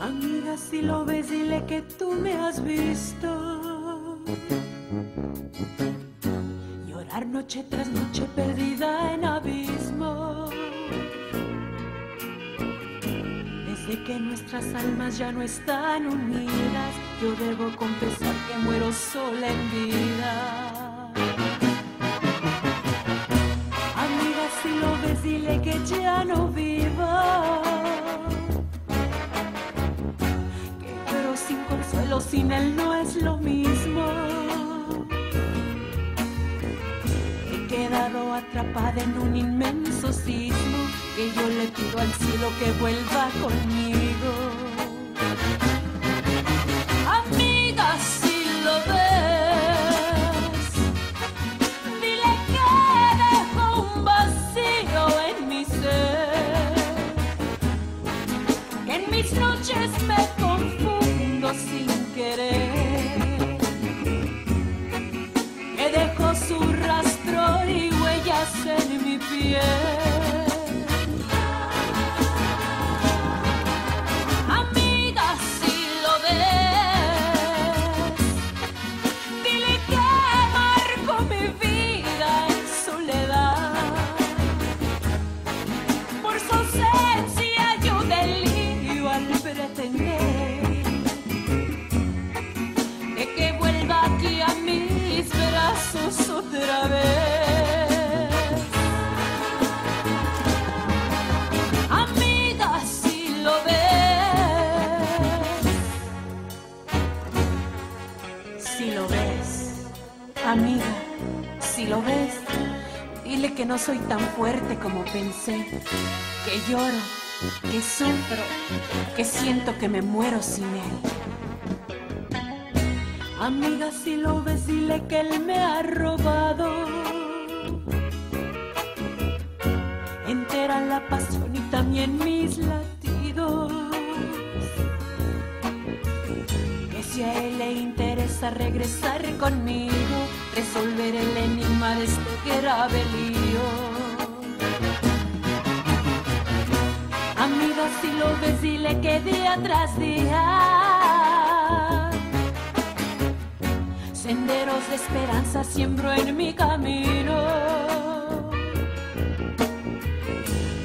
Amiga, si lo ves, dile que tú me has visto. Llorar noche tras noche perdida en abismo. Desde que nuestras almas ya no están unidas, yo debo confesar que muero sola en vida. Amiga, si lo ves, dile que ya no viva. Que lloro sin consuelo, sin él no es lo mismo. He quedado atrapada en un inmenso sismo que yo le pido al cielo que vuelva conmigo. Amiga, si lo ves, dile que dejo un vacío en mi ser, que en mis noches me confundo sin querer, que dejo su rastro y huellas en mi piel. No soy tan fuerte como pensé, que lloro, que sufro, que siento que me muero sin él. Amiga, si lo ves, dile que él me ha robado. Entera la pasión y también mis latidos. Que si a él le interesa regresar conmigo, resolver el enigma de este grave lío. Amiga, si lo ves, dile que día tras día senderos de esperanza siembro en mi camino.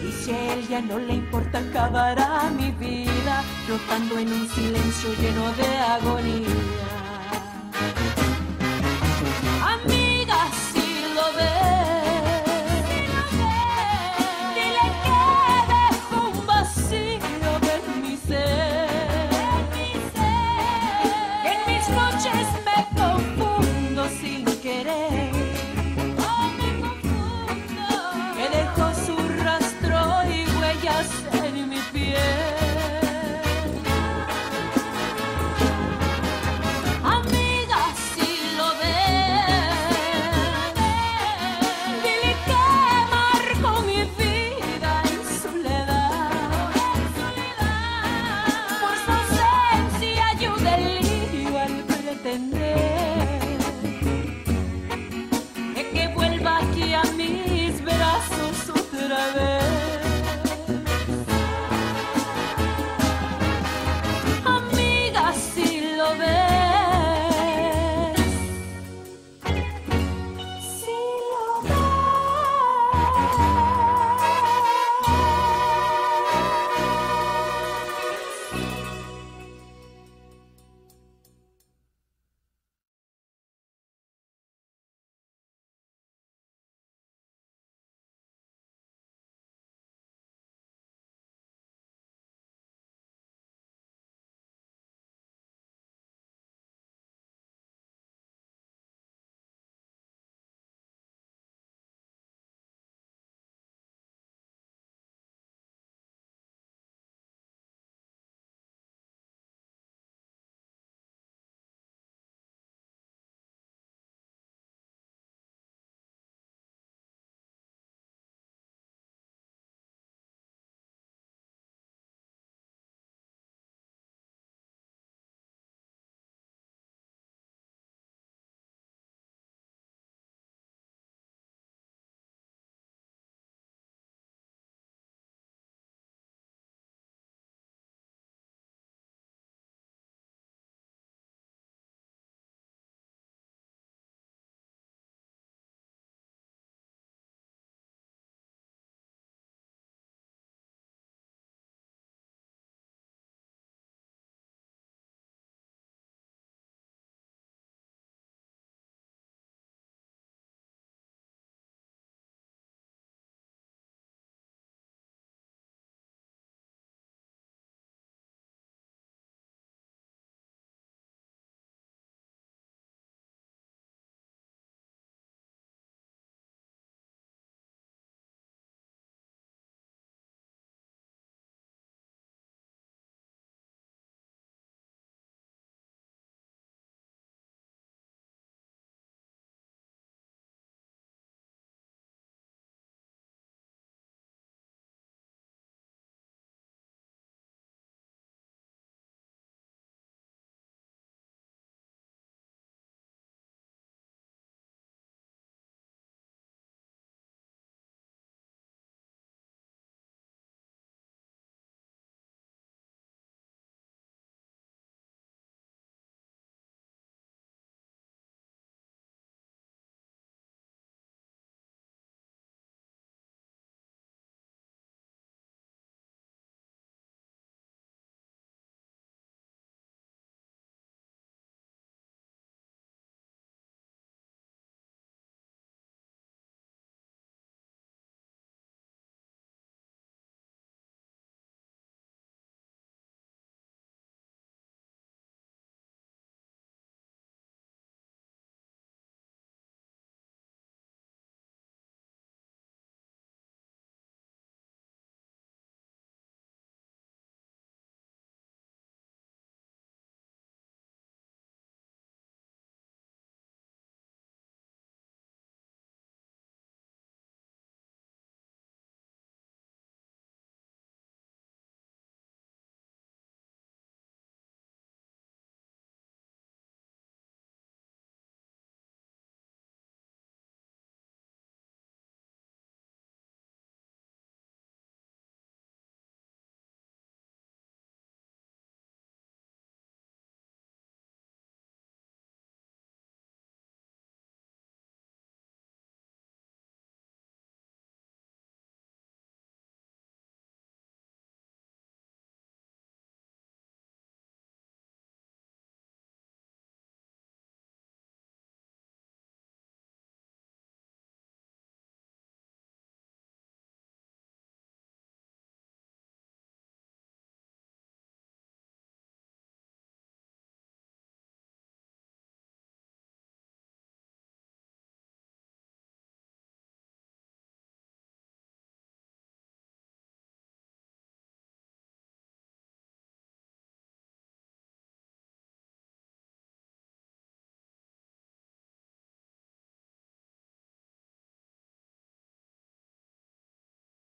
Y si a él ya no le importa, acabará mi vida, flotando en un silencio lleno de agonía. Amiga,